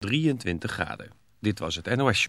23 graden. Dit was het NOS.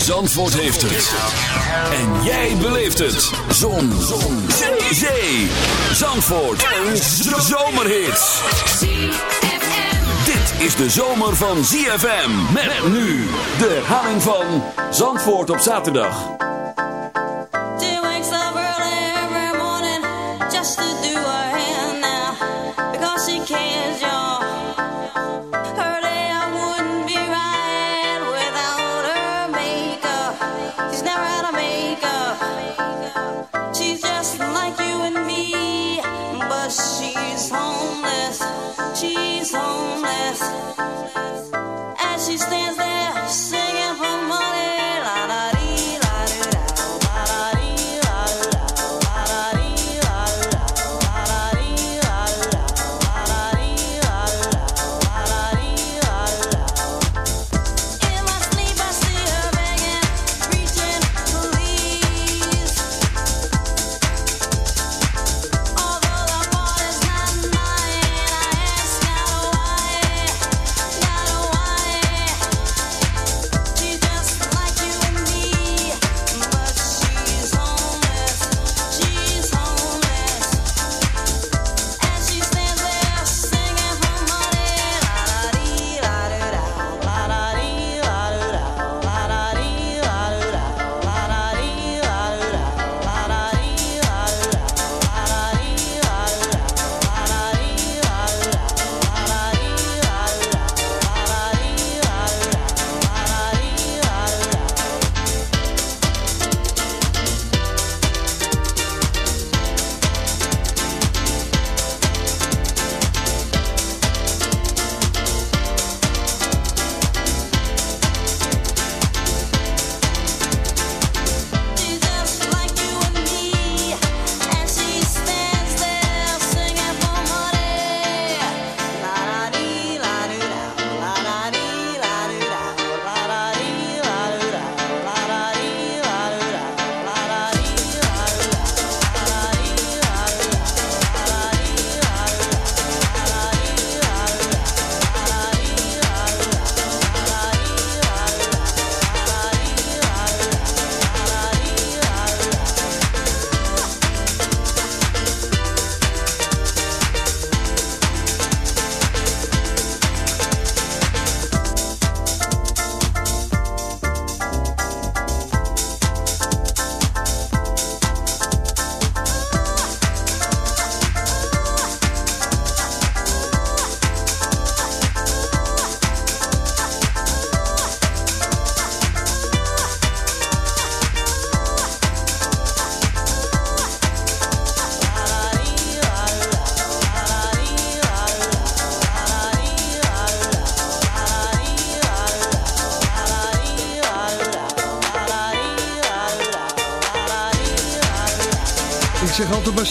Zandvoort heeft het. En jij beleeft het. Zon. Zon. Zee. Zee. Zandvoort. Een zomerhit. Dit is de zomer van ZFM. Met nu de herhaling van Zandvoort op zaterdag.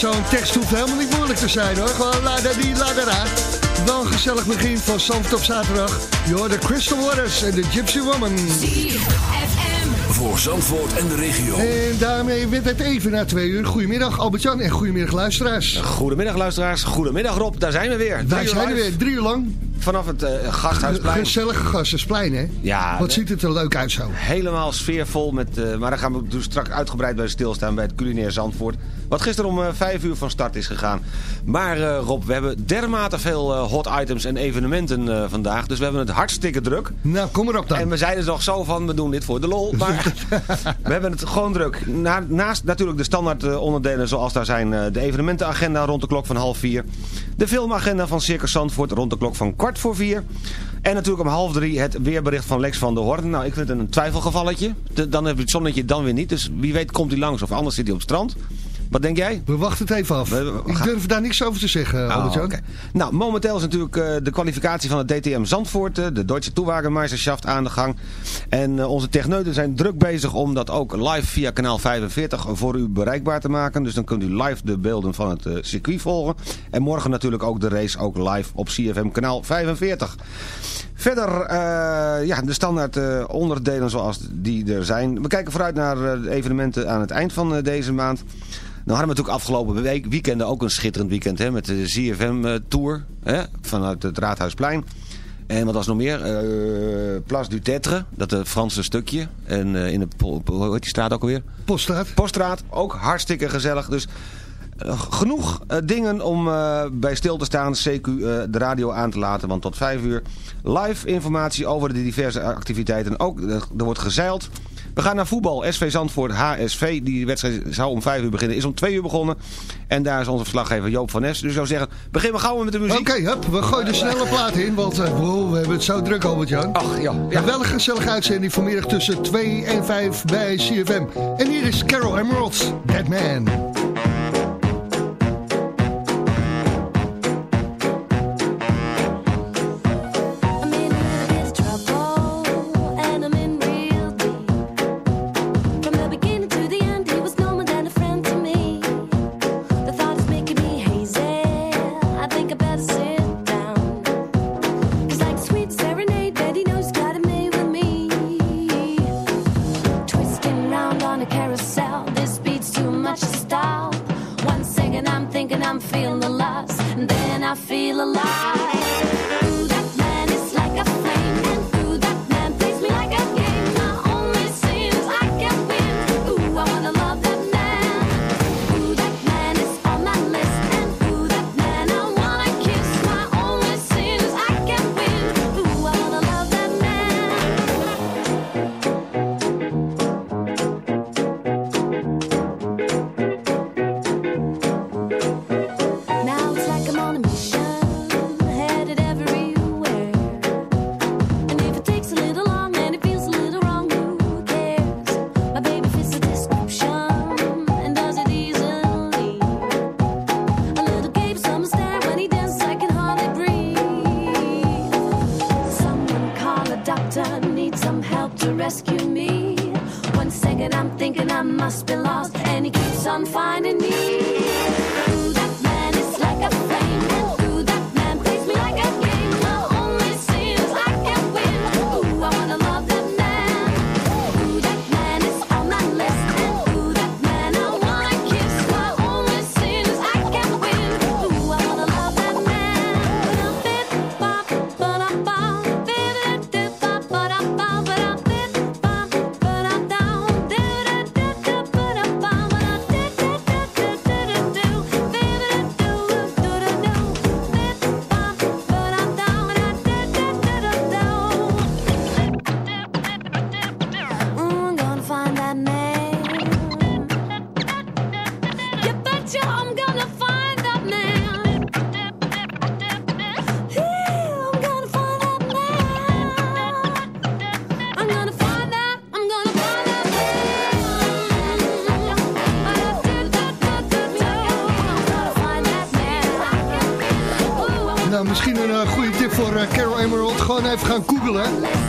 Zo'n tekst hoeft helemaal niet moeilijk te zijn hoor. Gewoon la da die la da da. Wel een gezellig begin van Zandvoort op zaterdag. Je hoort de Crystal Waters en de Gypsy Woman. Voor Zandvoort en de regio. En daarmee werd het even na twee uur. Goedemiddag Albert-Jan en goedemiddag luisteraars. Goedemiddag luisteraars, goedemiddag Rob, daar zijn we weer. Uur zijn er live weer drie uur lang. Vanaf het eh, Gasthuisplein. Gezellige Gassersplein, hè? Ja, Wat ziet het er leuk uit zo. Helemaal sfeervol, met, eh, maar daar gaan we dus straks uitgebreid bij stilstaan bij het culinair Zandvoort. Wat gisteren om eh, vijf uur van start is gegaan. Maar eh, Rob, we hebben dermate veel eh, hot items en evenementen eh, vandaag. Dus we hebben het hartstikke druk. Nou, kom erop dan. En we zeiden nog zo van, we doen dit voor de lol. Maar we hebben het gewoon druk. Na- naast natuurlijk de standaard eh, onderdelen zoals daar zijn eh, de evenementenagenda rond de klok van half vier. De filmagenda van Circus Zandvoort rond de klok van kwart voor vier. En natuurlijk om half drie het weerbericht van Lex van der Hoorn. Nou, ik vind het een twijfelgevalletje. Dan heb je het zonnetje dan weer niet. Dus wie weet komt hij langs of anders zit hij op het strand. Wat denk jij? We wachten het even af. We- we Ik durf daar niks over te zeggen, Oh, Albert-Jan. Nou, momenteel is natuurlijk eh, de kwalificatie van het DTM Zandvoort, eh, de Deutsche Toewagenmeisterschaft, aan de gang. En eh, onze techneuten zijn druk bezig om dat ook live via kanaal 45 voor u bereikbaar te maken. Dus dan kunt u live de beelden van het circuit volgen. En morgen natuurlijk ook de race ook live op CFM kanaal 45. Verder, eh, ja, de standaard eh, onderdelen zoals die er zijn. We kijken vooruit naar eh, evenementen aan het eind van deze maand. Nou hadden we natuurlijk afgelopen week, weekenden ook een schitterend weekend hè, met de ZFM-tour vanuit het Raadhuisplein. En wat was nog meer? Place du Tetre, dat eh, Franse stukje. En in de, hoe heet die straat ook alweer? Poststraat. Poststraat, ook hartstikke gezellig. Dus genoeg eh, dingen om eh, bij stil te staan. CQ eh, de radio aan te laten. Want tot vijf uur live informatie over de diverse activiteiten. Ook eh, er wordt gezeild. We gaan naar voetbal. SV Zandvoort HSV. Die wedstrijd zou om vijf uur beginnen. Is om twee uur begonnen. En daar is onze verslaggever Joop van Nes. Dus ik zou zeggen, begin we gauw met de muziek. Oké, hup, we gooien de snelle plaat in, want eh, wow, we hebben het zo druk, Albert-Jan. Ach, ja. Ja. Wel een gezellige uitzending vanmiddag tussen 2 en 5 bij CFM. En hier is Carol Emeralds, Dead Man.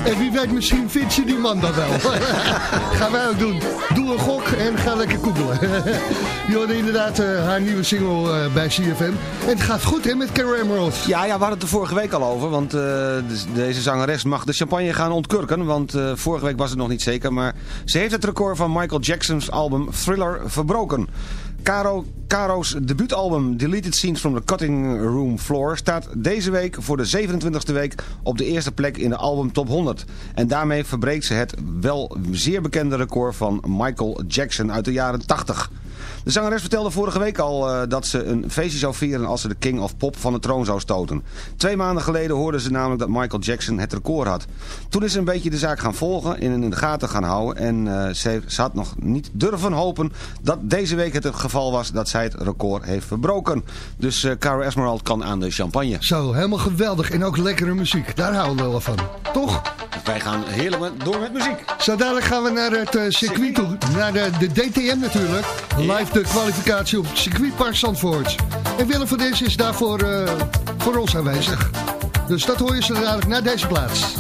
En wie weet, misschien vind je die man dan wel. gaan wij ook doen. Doe een gok en ga lekker googelen. je hoorde inderdaad eh, haar nieuwe single eh, bij CFM. En het gaat goed hè, met Carol Emerald. Ja, ja, we het er vorige week al over. Want eh, dus deze zangeres mag de champagne gaan ontkurken. Want vorige week was het nog niet zeker. Maar ze heeft het record van Michael Jackson's album Thriller verbroken. Caro, Caro's debuutalbum Deleted Scenes from the Cutting Room Floor staat deze week voor de 27e week op de eerste plek in de album Top 100. En daarmee verbreekt ze het wel zeer bekende record van Michael Jackson uit de jaren 80. De zangeres vertelde vorige week al eh, dat ze een feestje zou vieren als ze de King of Pop van de troon zou stoten. Twee maanden geleden hoorden ze namelijk dat Michael Jackson het record had. Toen is ze een beetje de zaak gaan volgen en in de gaten gaan houden. En eh, ze, ze had nog niet durven hopen dat deze week het het geval was dat zij het record heeft verbroken. Dus eh Cara Esmeralda kan aan de champagne. Zo, helemaal geweldig. En ook lekkere muziek. Daar houden we wel van. Toch? Wij gaan heerlijk door met muziek. Zo dadelijk gaan we naar het circuit toe. Naar de, de DTM natuurlijk. Live de kwalificatie op het circuitpark Zandvoort. En Willem van Dis is daarvoor eh, voor ons aanwezig. Dus dat hoor je zo dadelijk naar deze plaats.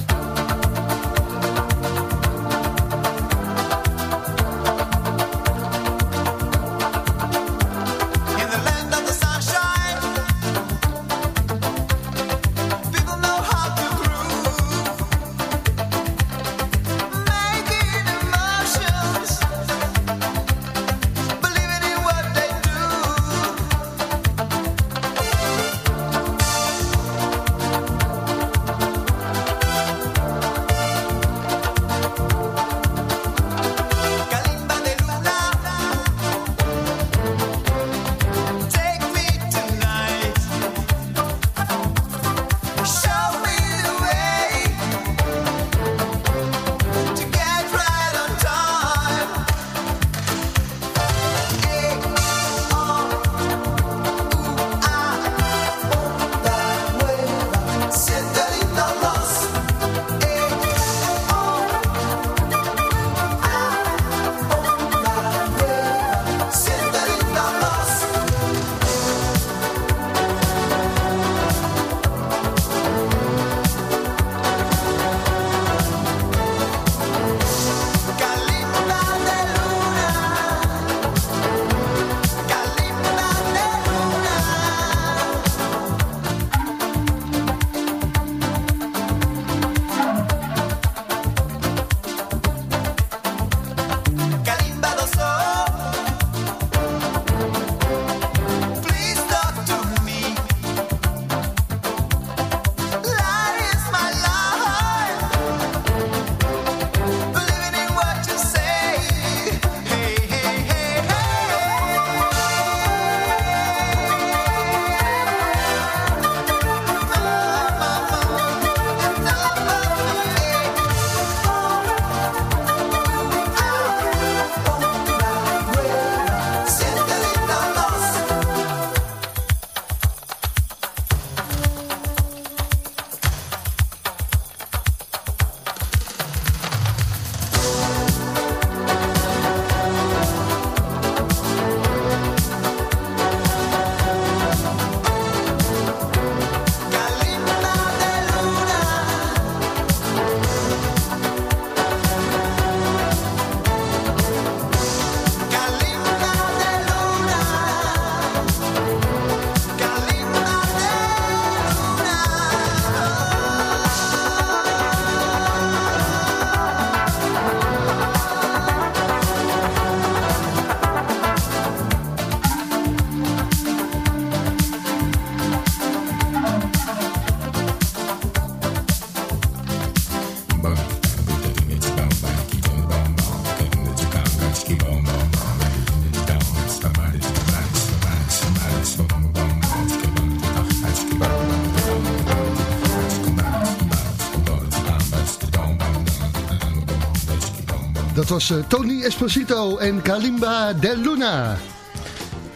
was eh, Tony Esposito en Kalimba de Luna.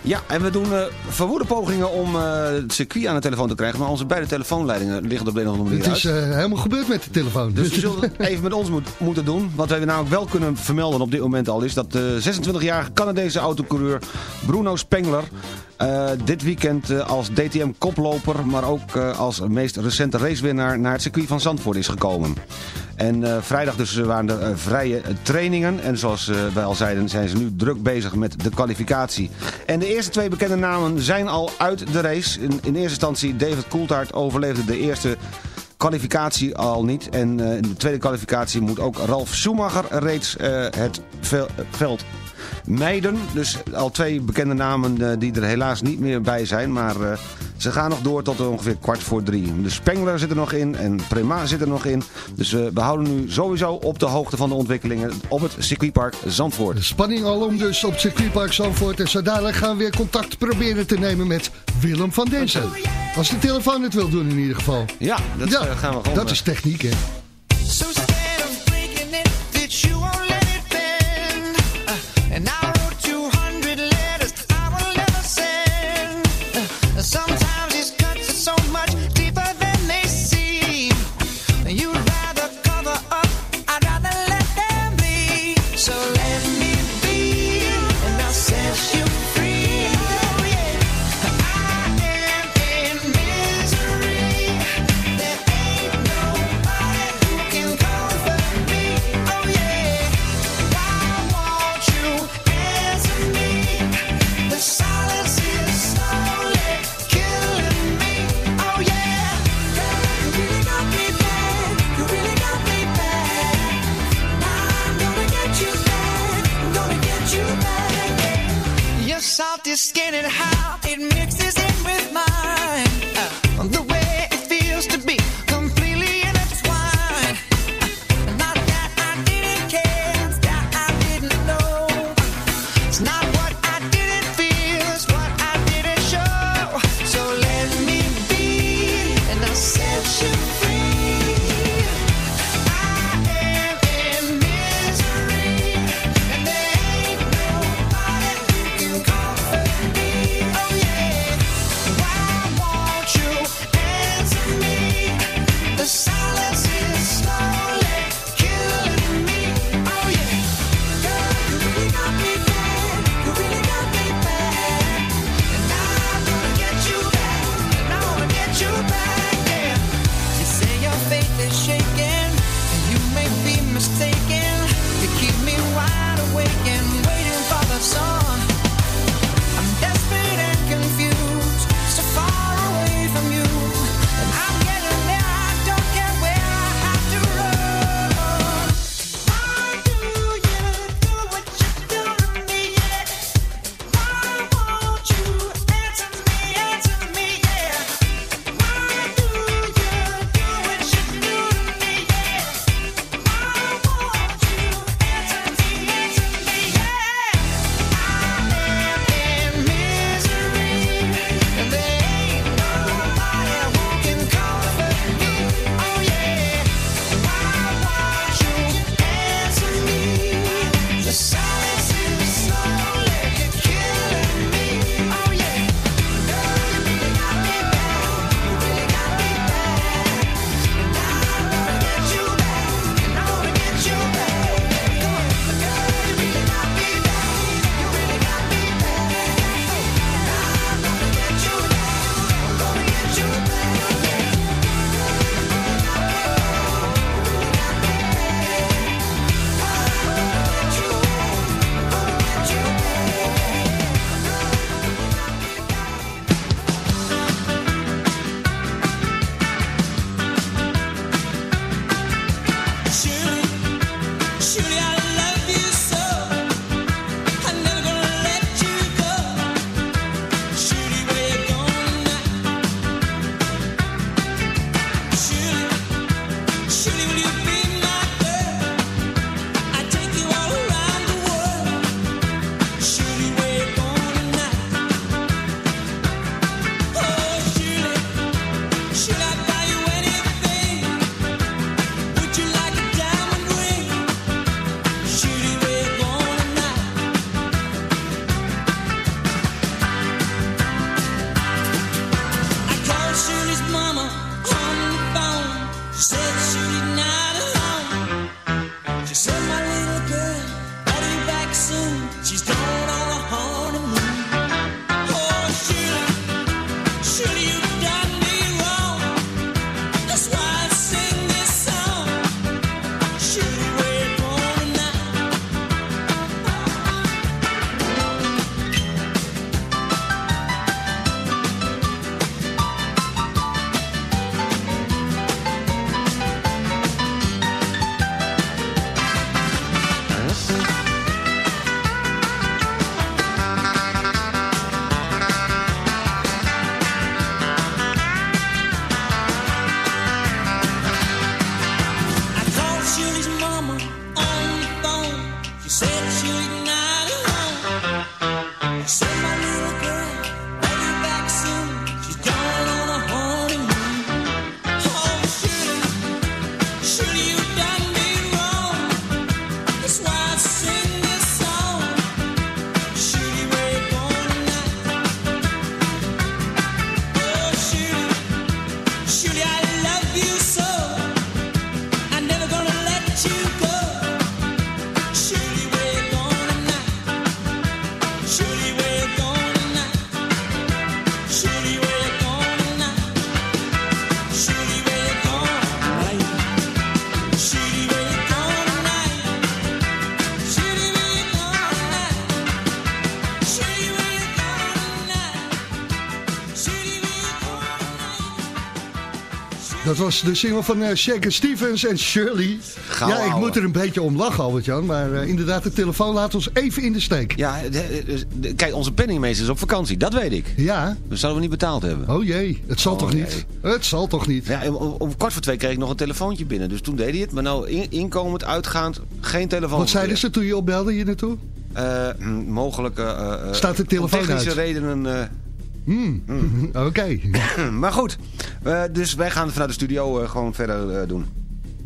Ja, en we doen uh, verwoede pogingen om uh, het circuit aan de telefoon te krijgen. Maar onze beide telefoonleidingen liggen op de een of andere manier Het is helemaal gebeurd met de telefoon. Dus we zullen het even met ons moet, moeten doen. Wat wij nou namelijk wel kunnen vermelden op dit moment al is... dat de 26-jarige Canadese autocoureur Bruno Spengler... dit weekend als DTM-koploper, maar ook als meest recente racewinnaar... naar het circuit van Zandvoort is gekomen. En eh, vrijdag dus eh, waren er eh, vrije trainingen. En zoals wij al zeiden zijn ze nu druk bezig met de kwalificatie. En de eerste twee bekende namen zijn al uit de race. In, in eerste instantie David Coulthard overleefde de eerste kwalificatie al niet. En in de tweede kwalificatie moet ook Ralf Schumacher reeds het veld mijden. Dus al twee bekende namen die er helaas niet meer bij zijn. Maar ze gaan nog door tot ongeveer kwart voor drie. De Spengler zit er nog in en Prema zit er nog in. Dus eh, we houden nu sowieso op de hoogte van de ontwikkelingen op het circuitpark Zandvoort. De spanning alom dus op het circuitpark Zandvoort. En zo dadelijk gaan we weer contact proberen te nemen met Willem van Denzen. Oh, Als de telefoon het wil doen in ieder geval. Ja, dat eh, gaan we gewoon. Dat is eh, techniek hè. Was de single van eh, Shaker Stevens en Shirley. Gauw ja, ik moet er een beetje om lachen, Albert-Jan. Maar eh, inderdaad, de telefoon laat ons even in de steek. Ja, de- de- de- kijk, onze penningmeester is op vakantie, dat weet ik. Ja, Dat zouden we niet betaald hebben. oh jee, het zal Oh, toch jee. niet? Het zal toch niet? Ja, om, om kwart voor twee kreeg ik nog een telefoontje binnen. Dus toen deed hij het. Maar nou, in- inkomend, uitgaand, geen telefoon. Wat zeiden ze toen je opbelde hier naartoe? Eh, hm, mogelijke... eh, eh, Staat de telefoon om technische uit? redenen... eh, Oké. maar goed, Eh, dus wij gaan vanuit de studio eh, gewoon verder eh, doen.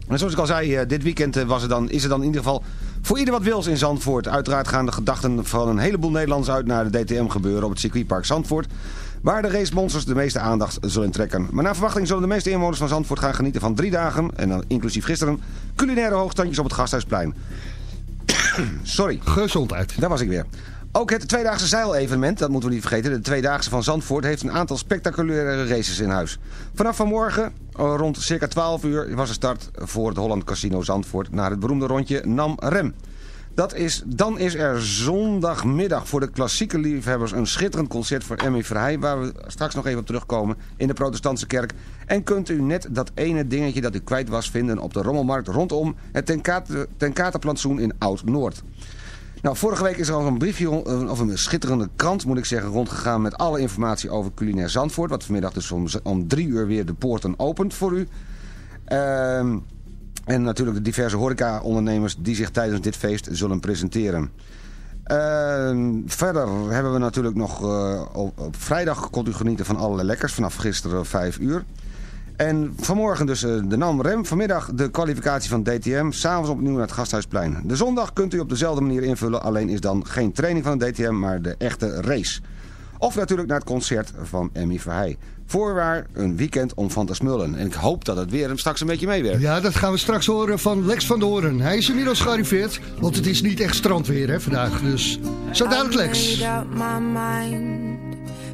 En zoals ik al zei, dit weekend was er dan, is er dan in ieder geval voor ieder wat wils in Zandvoort. Uiteraard gaan de gedachten van een heleboel Nederlanders uit naar de DTM gebeuren op het circuitpark Zandvoort. Waar de racemonsters de meeste aandacht zullen trekken. Maar naar verwachting zullen de meeste inwoners van Zandvoort gaan genieten van drie dagen, en dan inclusief gisteren, culinaire hoogstandjes op het Gasthuisplein. Sorry. Gezondheid. Daar was ik weer. Ook het tweedaagse zeilevenement, dat moeten we niet vergeten. De tweedaagse van Zandvoort heeft een aantal spectaculaire races in huis. Vanaf vanmorgen, eh, rond circa 12 uur, was de start voor het Holland Casino Zandvoort... naar het beroemde rondje Nam Rem. Dat is, dan is er zondagmiddag voor de klassieke liefhebbers een schitterend concert voor Emmy Verheij... waar we straks nog even op terugkomen in de protestantse kerk. En kunt u net dat ene dingetje dat u kwijt was vinden op de rommelmarkt rondom het Tenkate- Tenkatenplantsoen in Oud-Noord. Nou, vorige week is er al een briefje, eh, of een schitterende krant moet ik zeggen, rondgegaan met alle informatie over culinair Zandvoort. Wat vanmiddag dus om, om drie uur weer de poorten opent voor u. Ehm, en natuurlijk de diverse horeca-ondernemers die zich tijdens dit feest zullen presenteren. Ehm, verder hebben we natuurlijk nog eh, op, vrijdag kon u genieten van allerlei lekkers vanaf gisteren 5 uur. En vanmorgen dus eh, de NAM Rem. Vanmiddag de kwalificatie van DTM. S'avonds opnieuw naar het Gasthuisplein. De zondag kunt u op dezelfde manier invullen. Alleen is dan geen training van de DTM, maar de echte race. Of natuurlijk naar het concert van Emmy Verheij. Voorwaar een weekend om van te smullen. En ik hoop dat het weer hem straks een beetje meewerkt. Ja, dat gaan we straks horen van Lex van Doren. Hij is inmiddels gearriveerd, want het is niet echt strandweer hè, vandaag. Dus zo dadelijk Lex.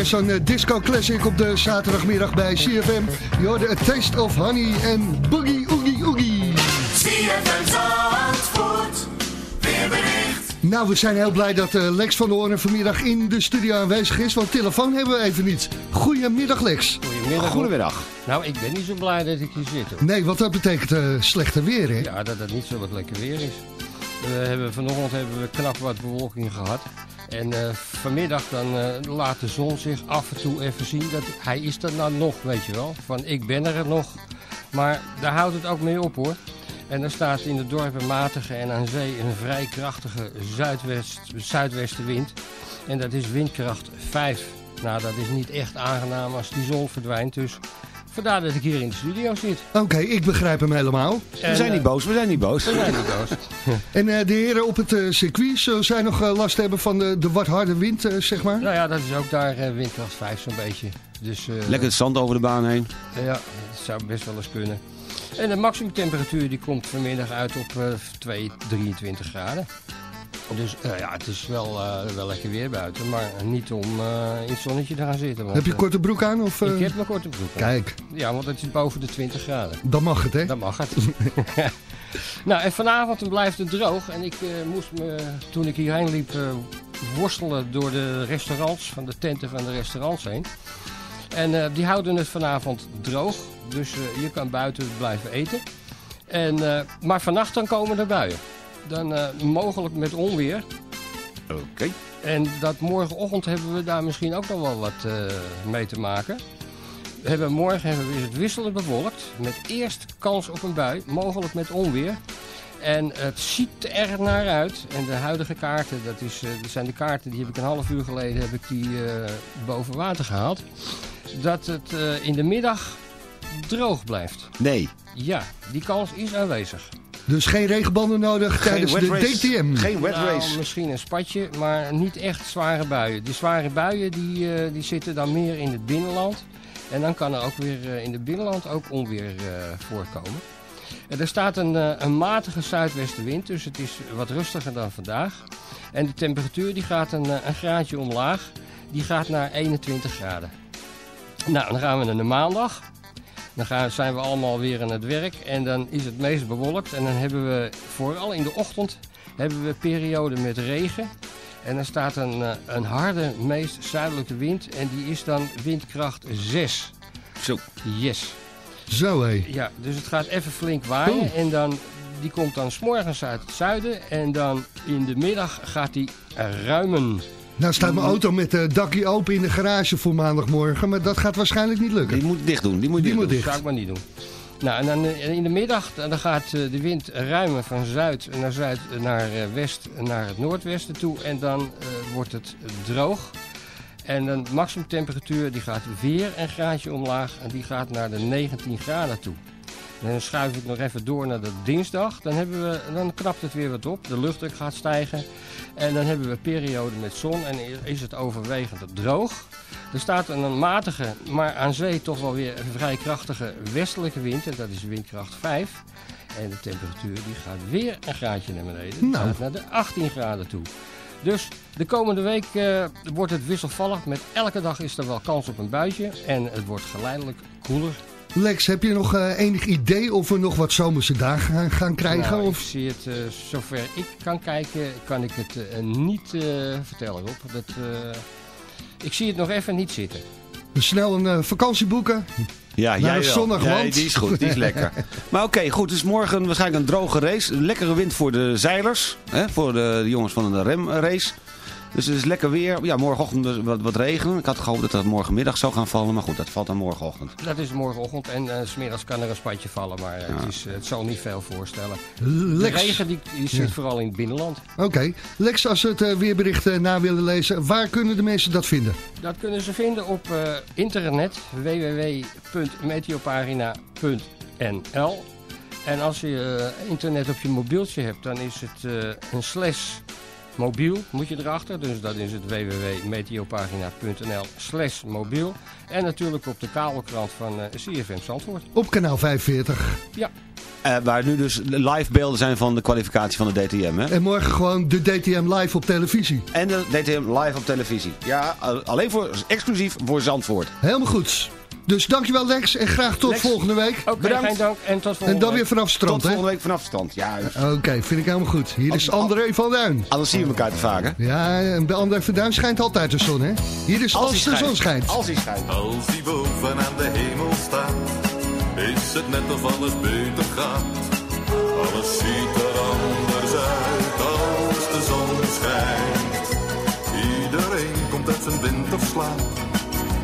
Hè, zo'n eh, disco classic op de zaterdagmiddag bij CFM. Je hoorde A Taste of Honey en Boogie Oogie Oogie. CFM Zandvoort, weerbericht. Nou, we zijn heel blij dat eh, Lex van der Hoorn vanmiddag in de studio aanwezig is. Want telefoon hebben we even niet. Goedemiddag Lex. Goedemiddag. Goedemiddag. Nou, ik ben niet zo blij dat ik hier zit. Hoor. Nee, want dat betekent eh, slechter weer hè? Ja, dat het niet zo wat lekker weer is. We hebben, vanochtend hebben we knap wat bewolking gehad. En eh, vanmiddag dan eh, laat de zon zich af en toe even zien dat hij is er nou nog, weet je wel. Van ik ben er nog. Maar daar houdt het ook mee op hoor. En er staat in de dorpen matige en aan zee een vrij krachtige zuidwest, zuidwestenwind. En dat is windkracht 5. Nou, dat is niet echt aangenaam als die zon verdwijnt. Dus vandaar dat ik hier in de studio zit. Oké, ik begrijp hem helemaal. En, We zijn niet eh, boos, we zijn niet boos. We zijn niet boos. En eh, de heren op het eh, circuit, zullen zij nog last hebben van de, de wat harde wind, zeg maar? Nou ja, dat is ook daar eh, windkracht 5 zo'n beetje. Dus, eh, Lekker het zand over de baan heen. Ja, dat zou best wel eens kunnen. En de maximumtemperatuur die komt vanmiddag uit op eh 2, 23 graden. Dus eh, ja, het is wel, eh, wel lekker weer buiten, maar niet om eh, in het zonnetje te gaan zitten. want, Heb je korte broek aan? Of, Ik heb mijn korte broek aan. Kijk, Ja, want het is boven de 20 graden. dan mag het hè? Dan mag het. nou, en vanavond blijft het droog. En ik moest me, toen ik hierheen liep, worstelen door de restaurants, van de tenten van de restaurants heen. En die houden het vanavond droog. Dus je kan buiten blijven eten. En, maar vannacht dan komen er buien. Dan eh, mogelijk met onweer. Oké. En dat morgenochtend hebben we daar misschien ook nog wel wat eh, mee te maken. We hebben morgen hebben we, is het wisselend bewolkt. Met eerst kans op een bui, mogelijk met onweer. En het ziet er naar uit. En de huidige kaarten, dat, is, eh, dat zijn de kaarten die heb ik een half uur geleden heb ik die, boven water gehaald. Dat het in de middag droog blijft. Nee. Ja, die kans is aanwezig. Dus geen regenbanden nodig tijdens de race. DTM. Geen wet Nou, race. misschien een spatje, maar niet echt zware buien. Die zware buien die, eh, die zitten dan meer in het binnenland. En dan kan er ook weer eh, in het binnenland ook onweer eh, voorkomen. En er staat een, eh, een matige zuidwestenwind, dus het is wat rustiger dan vandaag. En de temperatuur die gaat een, eh, een graadje omlaag. Die gaat naar 21 graden. Nou, dan gaan we naar de maandag. Dan gaan, zijn we allemaal weer aan het werk en dan is het meest bewolkt. En dan hebben we vooral in de ochtend hebben we periode met regen. En dan staat een, eh, een harde, meest zuidelijke wind en die is dan windkracht 6. Zo. Yes. Zo hé. Ja, dus het gaat even flink waaien Oeh. en dan, die komt dan s'morgens uit het zuiden en dan in de middag gaat die ruimen. Nou staat mijn auto met het dakje open in de garage voor maandagmorgen, maar dat gaat waarschijnlijk niet lukken. Die moet dicht doen. Die moet Die dicht moet doen. dicht. Dat zou ik maar niet doen. Nou, en dan eh, in de middag dan gaat eh, de wind ruimen van zuid naar zuid naar eh, west naar het noordwesten toe. En dan eh, wordt het droog. En de maximumtemperatuur die gaat weer een graadje omlaag en die gaat naar de 19 graden toe. Dan schuif ik nog even door naar de dinsdag. Dan, hebben we, dan knapt het weer wat op. De luchtdruk gaat stijgen. En dan hebben we periode met zon en is het overwegend droog. Er staat een matige, maar aan zee toch wel weer vrij krachtige westelijke wind. En dat is windkracht 5. En de temperatuur die gaat weer een graadje naar beneden. Nou. gaat naar de 18 graden toe. Dus de komende week eh, wordt het wisselvallig. Met elke dag is er wel kans op een buitje. En het wordt geleidelijk koeler. Lex, heb je nog eh, enig idee of we nog wat zomerse dagen gaan, gaan krijgen? Nou, ik of... zie het, eh, zover ik kan kijken, kan ik het eh, niet eh, vertellen, Rob. Dat, eh, ik zie het nog even niet zitten. Snel een vakantie boeken? Ja, Naar jij een wel. zonnig Nee, land. die is goed, die is lekker. Maar oké, goed. Dus morgen waarschijnlijk een droge race. Lekkere wind voor de zeilers. Hè, voor de, de jongens van de remrace. Dus het is lekker weer. Ja, morgenochtend dus wat, wat regen. Ik had gehoopt dat dat morgenmiddag zou gaan vallen. Maar goed, dat valt dan morgenochtend. Dat is morgenochtend en eh, s smiddags kan er een spatje vallen, maar eh, het, is, eh, het zal niet veel voorstellen. Lex. De regen die, die zit Ja. vooral in het binnenland. Oké. Lex, als ze het eh, weerbericht eh, na willen lezen, waar kunnen de mensen dat vinden? Dat kunnen ze vinden op eh, internet www.meteopagina.nl En als je eh, internet op je mobieltje hebt, dan is het eh, een slash mobiel, moet je erachter. Dus dat is het www.meteopagina.nl slash mobiel. En natuurlijk op de kabelkrant van eh, CFM Zandvoort. Op kanaal 45. Ja. Eh, waar nu dus live beelden zijn van de kwalificatie van de DTM. Hè? En morgen gewoon de DTM live op televisie. En de DTM live op televisie. Ja, al- alleen voor, exclusief voor Zandvoort. Helemaal goed. Dus dankjewel Lex en graag tot Lex. volgende week. Oké, Bedankt. dank en tot volgende En dan week. weer vanaf strand, Tot hè? volgende week vanaf het stand. Ja, Oké, vind ik helemaal goed. Hier is André van Duin. anders zien we elkaar te vaak, hè? Ja, en bij André van Duin schijnt altijd de zon, hè? Hier is als, de zon schijnt. Als hij schijnt. Als hij boven aan de hemel staat, is het net of alles beter gaat. Alles ziet er anders uit als de zon schijnt. Iedereen komt uit zijn winterslaap,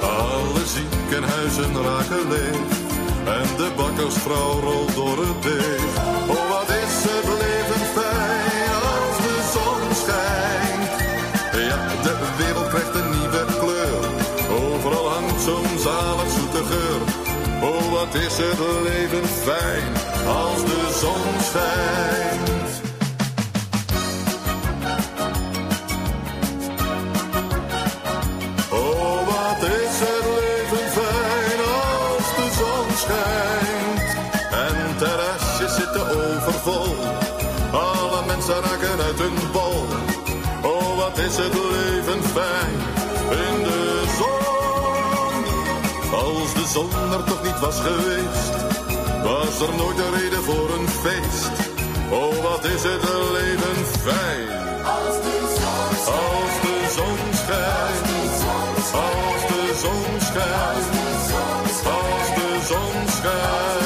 Alle ziekenhuizen raken leeg en de bakkersvrouw rolt door het deeg. Oh, wat is het leven fijn als de zon schijnt. Ja, de wereld krijgt een nieuwe kleur. Overal hangt zo'n zalig zoete geur. Oh, wat is het leven fijn als de zon schijnt. Schijnt. En terrasjes zitten overvol. Alle mensen raken uit hun bol. Oh, wat is het leven fijn in de zon. Als de zon er toch niet was geweest, was er nooit een reden voor een feest. Oh, wat is het leven fijn. Als de zon schijnt. Als de zon schijnt. Als de zon schijnt. Als de zon schijnt. soms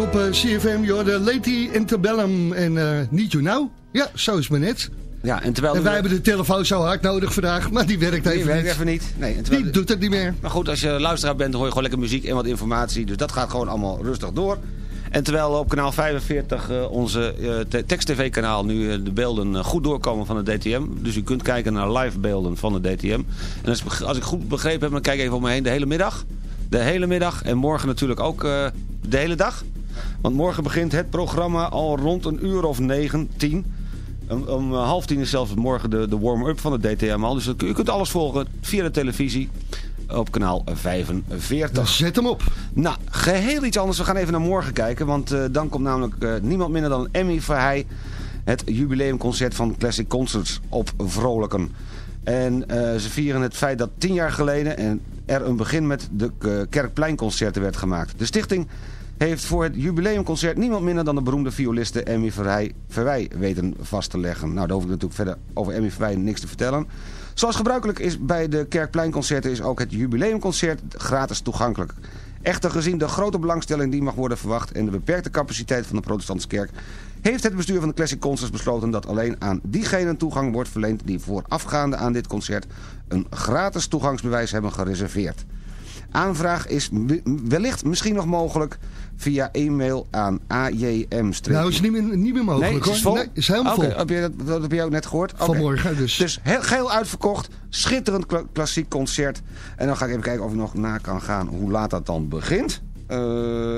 op eh, CFM, joh, de Lady Interbellum en eh Need You Now. Ja, zo is het maar net. Ja, en terwijl En wij hebben de telefoon zo hard nodig vandaag, maar die werkt even Die werkt niet. even niet. Nee, en terwijl- Die doet het niet meer. Maar goed, als je luisteraar bent, hoor je gewoon lekker muziek en wat informatie. Dus dat gaat gewoon allemaal rustig door. En terwijl op kanaal 45, eh, onze te- tekst-tv-kanaal, nu de beelden goed doorkomen van de DTM. Dus u kunt kijken naar live beelden van de DTM. En als, ik- als ik goed begrepen heb, dan kijk ik even om me heen de hele middag. De hele middag en morgen natuurlijk ook de hele dag. Want morgen begint het programma al rond een uur of negen, tien. Om, om half tien is zelfs morgen de, de warm-up van de DTM al. Dus u kunt alles volgen via de televisie op kanaal 45. Dan zet hem op. Nou, geheel iets anders. We gaan even naar morgen kijken. Want eh, dan komt namelijk eh, niemand minder dan Emmy Verheij... het jubileumconcert van Classic Concerts op Vrolijken. En eh, ze vieren het feit dat tien jaar geleden... en er een begin met de Kerkpleinconcerten werd gemaakt. De stichting heeft voor het jubileumconcert niemand minder dan de beroemde violiste Emmy Verwij weten vast te leggen. Nou, daar hoef ik natuurlijk verder over Emmy Verwij niks te vertellen. Zoals gebruikelijk is bij de Kerkpleinconcerten is ook het jubileumconcert gratis toegankelijk. Echter gezien de grote belangstelling die mag worden verwacht en de beperkte capaciteit van de protestantse kerk... heeft het bestuur van de Classic Concerts besloten dat alleen aan diegenen toegang wordt verleend... die voorafgaande aan dit concert een gratis toegangsbewijs hebben gereserveerd. Aanvraag is wellicht misschien nog mogelijk via e-mail aan ajm. Nou, is niet meer, niet meer mogelijk Nee, het is vol? Nee, is helemaal Oké, vol. Heb je dat, dat heb je ook net gehoord? Vanmorgen dus. Dus heel, geheel uitverkocht. Schitterend kla- klassiek concert. En dan ga ik even kijken of ik nog na kan gaan hoe laat dat dan begint. Eh,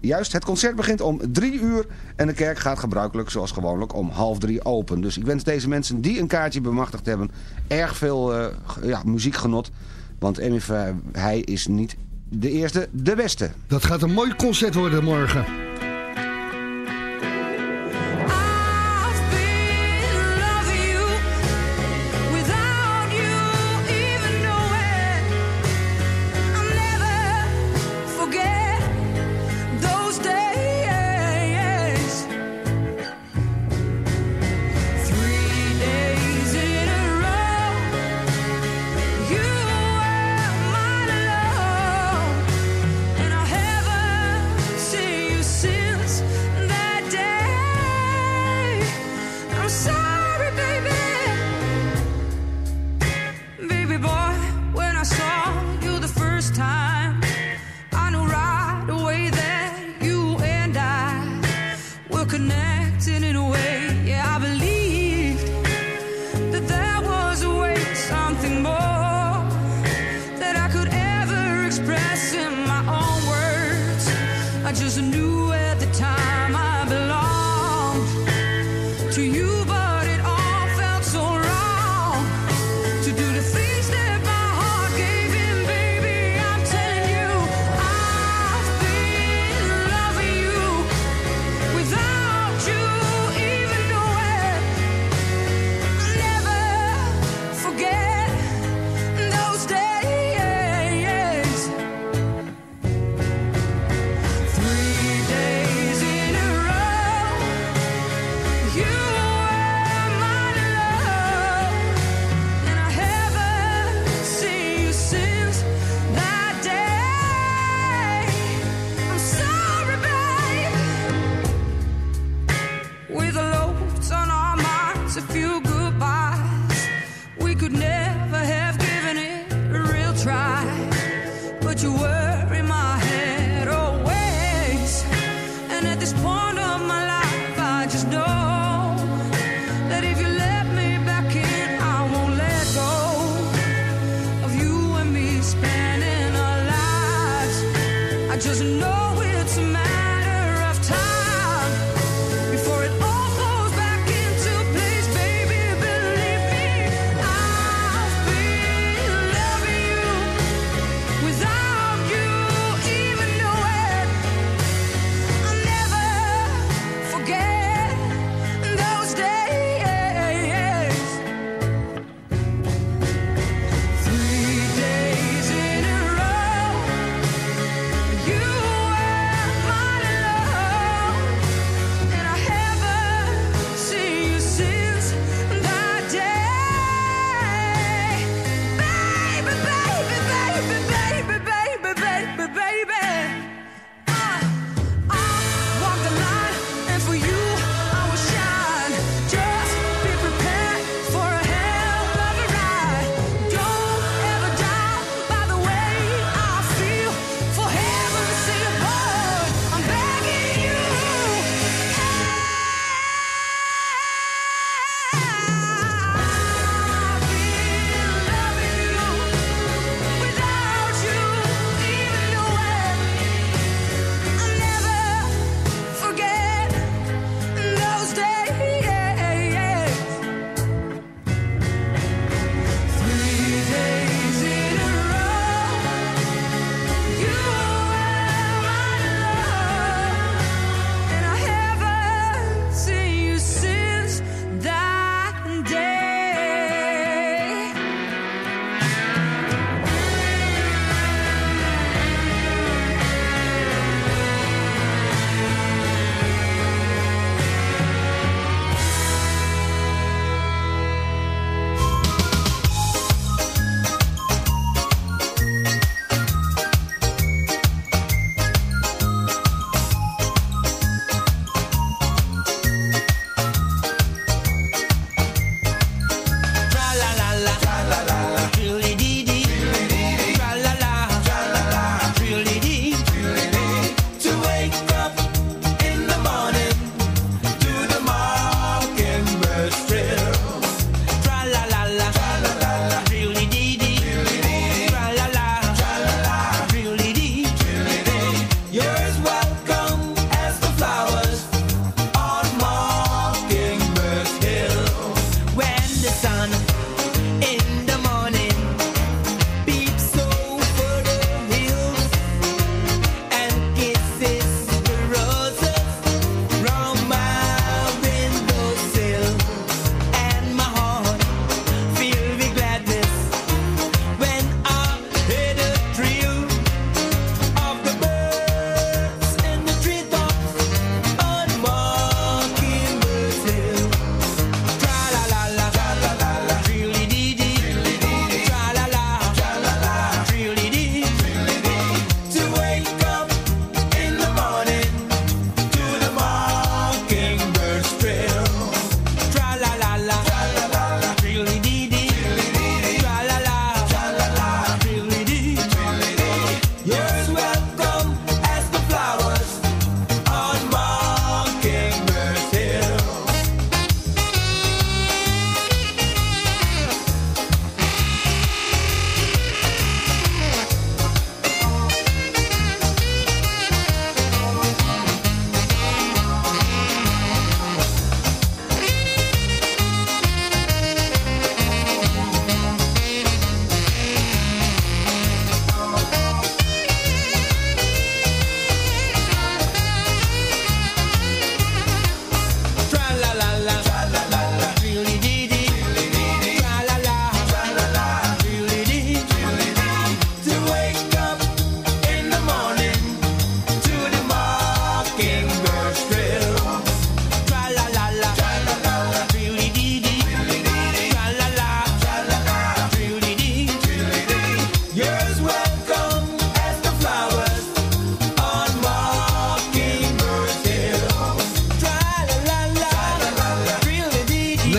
juist, het concert begint om drie uur. En de kerk gaat gebruikelijk, zoals gewoonlijk, om half drie open. Dus ik wens deze mensen die een kaartje bemachtigd hebben... erg veel g- ja, muziekgenot. Want Ver- hij is niet de eerste, de beste. Dat gaat een mooi concert worden morgen.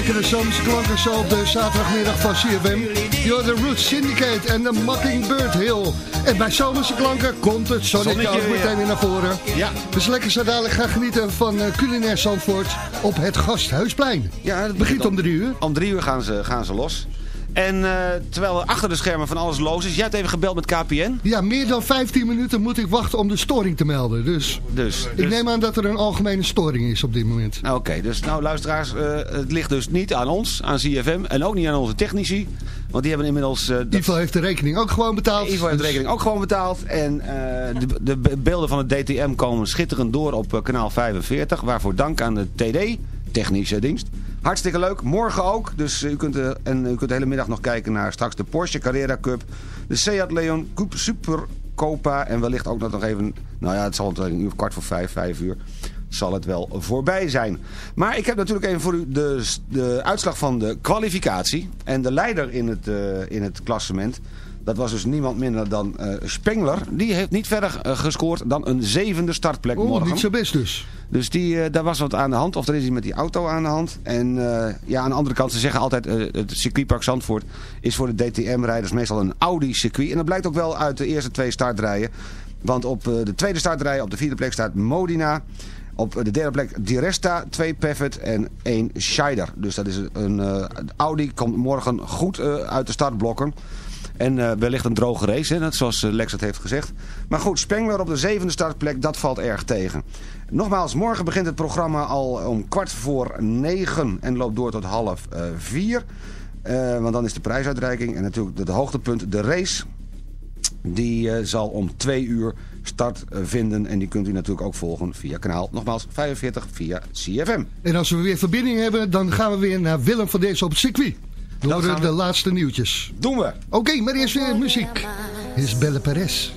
lekkere soms klanken zo op de zaterdagmiddag van CFM. You're the Roots Syndicate en de Mockingbird Hill. En bij zomerse klanken komt het zonnetje ook meteen weer naar voren. Ja. Dus lekker zo dadelijk gaan genieten van eh, culinair Zandvoort op het Gasthuisplein. Ja, het begint om drie uur. Om drie uur gaan ze, gaan ze los. En eh, terwijl er achter de schermen van alles los is. Jij hebt even gebeld met KPN. Ja, meer dan 15 minuten moet ik wachten om de storing te melden. Dus, Dus, ik neem aan dat er een algemene storing is op dit moment. Nou, Oké, dus nou luisteraars, eh, het ligt dus niet aan ons, aan CFM en ook niet aan onze technici. Want die hebben inmiddels... dat- Ivo heeft de rekening ook gewoon betaald. Ivo heeft de Dus- rekening ook gewoon betaald. En de, de be- beelden van het DTM komen schitterend door op kanaal 45. Waarvoor dank aan de TD, technische dienst. Hartstikke leuk. Morgen ook. Dus eh, u kunt, eh, en u kunt de hele middag nog kijken naar straks de Porsche Carrera Cup. De Seat Leon Coupe Super Copa. En wellicht ook nog even... Nou ja, het zal een uur kwart voor vijf, vijf uur zal het wel voorbij zijn. Maar ik heb natuurlijk even voor u de, de uitslag van de kwalificatie. En de leider in het, eh, in het klassement... Dat was dus niemand minder dan eh, Spengler. Die heeft niet verder eh, gescoord dan een zevende startplek Oeh, morgen. niet zo best dus. Dus die, eh, daar was wat aan de hand. Of er is iets met die auto aan de hand. En ja, aan de andere kant, ze zeggen altijd... het circuitpark Zandvoort is voor de DTM-rijders meestal een Audi-circuit. En dat blijkt ook wel uit de eerste twee startrijen. Want op de tweede startrij, op de vierde plek staat Modena. Op de derde plek Diresta, twee Peffet en één Scheider. Dus dat is een Audi komt morgen goed uit de startblokken. En eh, wellicht een droge race, hè, zoals eh, Lex het heeft gezegd. Maar goed, Spengler op de zevende startplek, dat valt erg tegen. Nogmaals, morgen begint het programma al om kwart voor negen en loopt door tot half eh, vier. Want dan is de prijsuitreiking en natuurlijk de hoogtepunt, de race. Die zal om twee uur start vinden. En die kunt u natuurlijk ook volgen via kanaal, nogmaals, 45 via CFM. En als we weer verbinding hebben, dan gaan we weer naar Willem van deze op het circuit. Dan horen gaan we de laatste nieuwtjes. Doen we! Oké, maar eerst weer muziek. Dit is Belle Perez.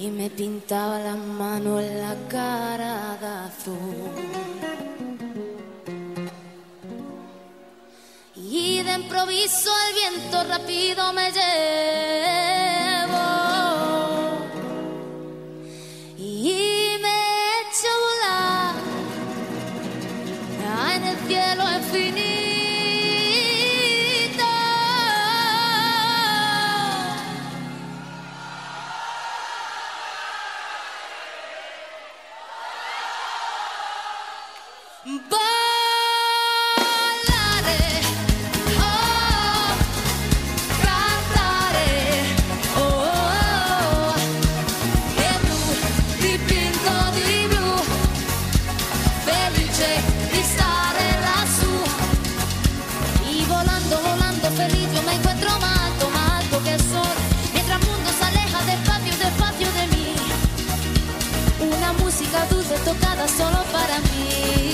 y me pintaba la mano en la cara de azul. Y de improviso el viento rápido me llevó cielo infinito. Música dulce tocada solo para mí.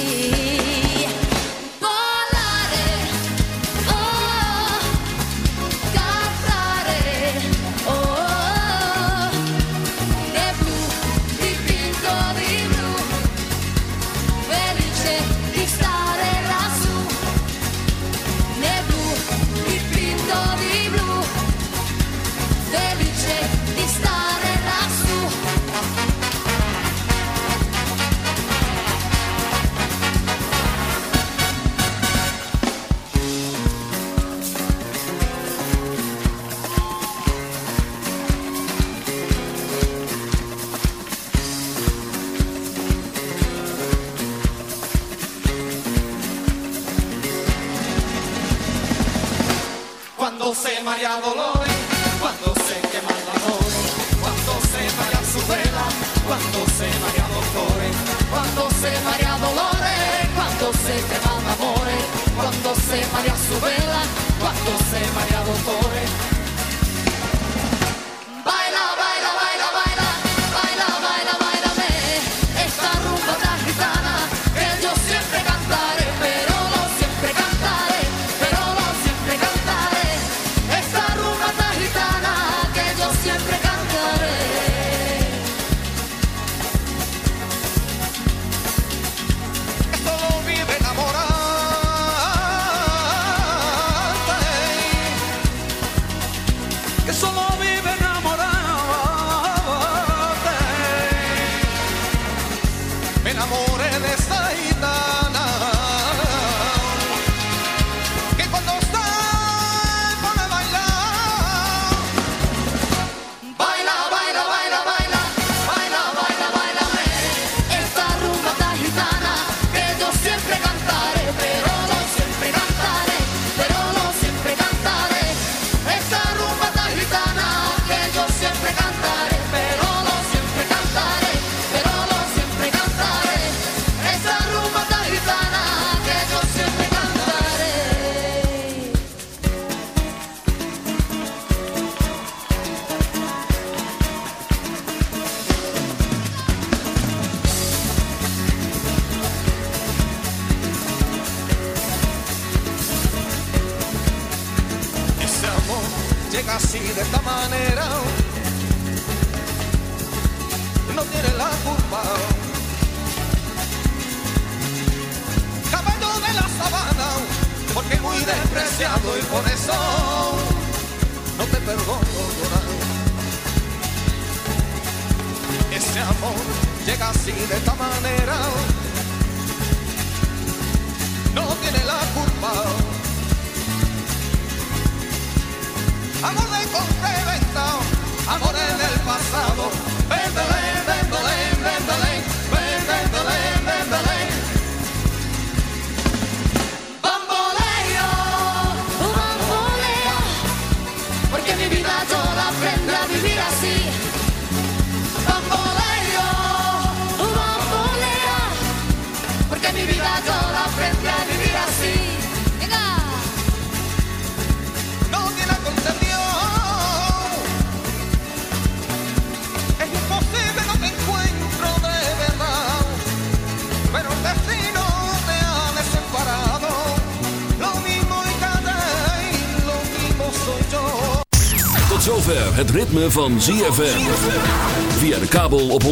Ritme van ZFM. Via de kabel op 104.5.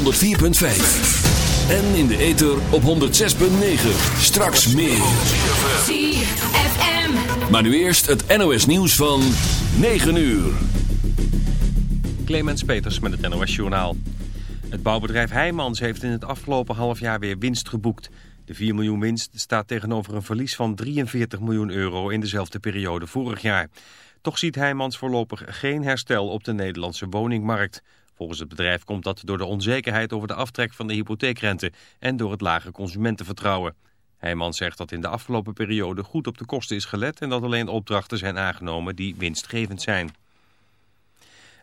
En in de ether op 106.9. Straks meer. ZFM. Maar nu eerst het NOS nieuws van 9 uur. Clemens Peters met het NOS Journaal. Het bouwbedrijf Heijmans heeft in het afgelopen half jaar weer winst geboekt. De 4 miljoen winst staat tegenover een verlies van 43 miljoen euro in dezelfde periode vorig jaar. Toch ziet Heijmans voorlopig geen herstel op de Nederlandse woningmarkt. Volgens het bedrijf komt dat door de onzekerheid over de aftrek van de hypotheekrente en door het lage consumentenvertrouwen. Heijmans zegt dat in de afgelopen periode goed op de kosten is gelet en dat alleen opdrachten zijn aangenomen die winstgevend zijn.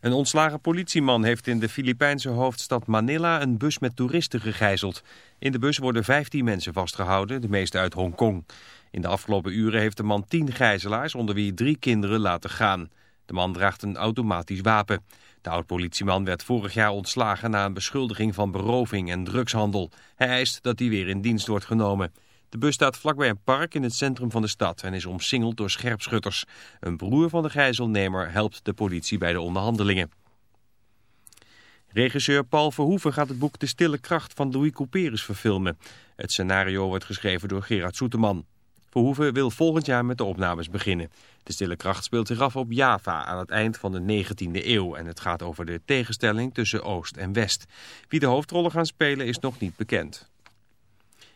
Een ontslagen politieman heeft in de Filipijnse hoofdstad Manila een bus met toeristen gegijzeld. In de bus worden 15 mensen vastgehouden, de meeste uit Hongkong. In de afgelopen uren heeft de man 10 gijzelaars, onder wie drie kinderen, laten gaan. De man draagt een automatisch wapen. De oud-politieman werd vorig jaar ontslagen na een beschuldiging van beroving en drugshandel. Hij eist dat hij weer in dienst wordt genomen. De bus staat vlakbij een park in het centrum van de stad en is omsingeld door scherpschutters. Een broer van de gijzelnemer helpt de politie bij de onderhandelingen. Regisseur Paul Verhoeven gaat het boek De Stille Kracht van Louis Couperus verfilmen. Het scenario wordt geschreven door Gerard Soeterman. Verhoeven wil volgend jaar met de opnames beginnen. De Stille Kracht speelt zich af op Java aan het eind van de 19e eeuw... en het gaat over de tegenstelling tussen Oost en West. Wie de hoofdrollen gaan spelen is nog niet bekend.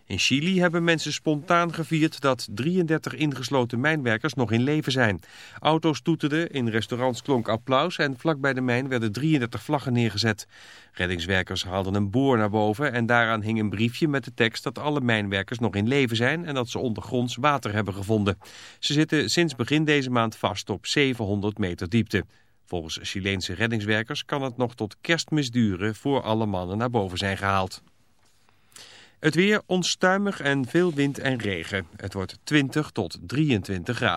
In Chili hebben mensen spontaan gevierd dat 33 ingesloten mijnwerkers nog in leven zijn. Auto's toeterden, in restaurants klonk applaus en vlakbij de mijn werden 33 vlaggen neergezet. Reddingswerkers haalden een boor naar boven en daaraan hing een briefje met de tekst dat alle mijnwerkers nog in leven zijn en dat ze ondergronds water hebben gevonden. Ze zitten sinds begin deze maand vast op 700 meter diepte. Volgens Chileense reddingswerkers kan het nog tot kerstmis duren voor alle mannen naar boven zijn gehaald. Het weer onstuimig en veel wind en regen. Het wordt 20 tot 23 graden.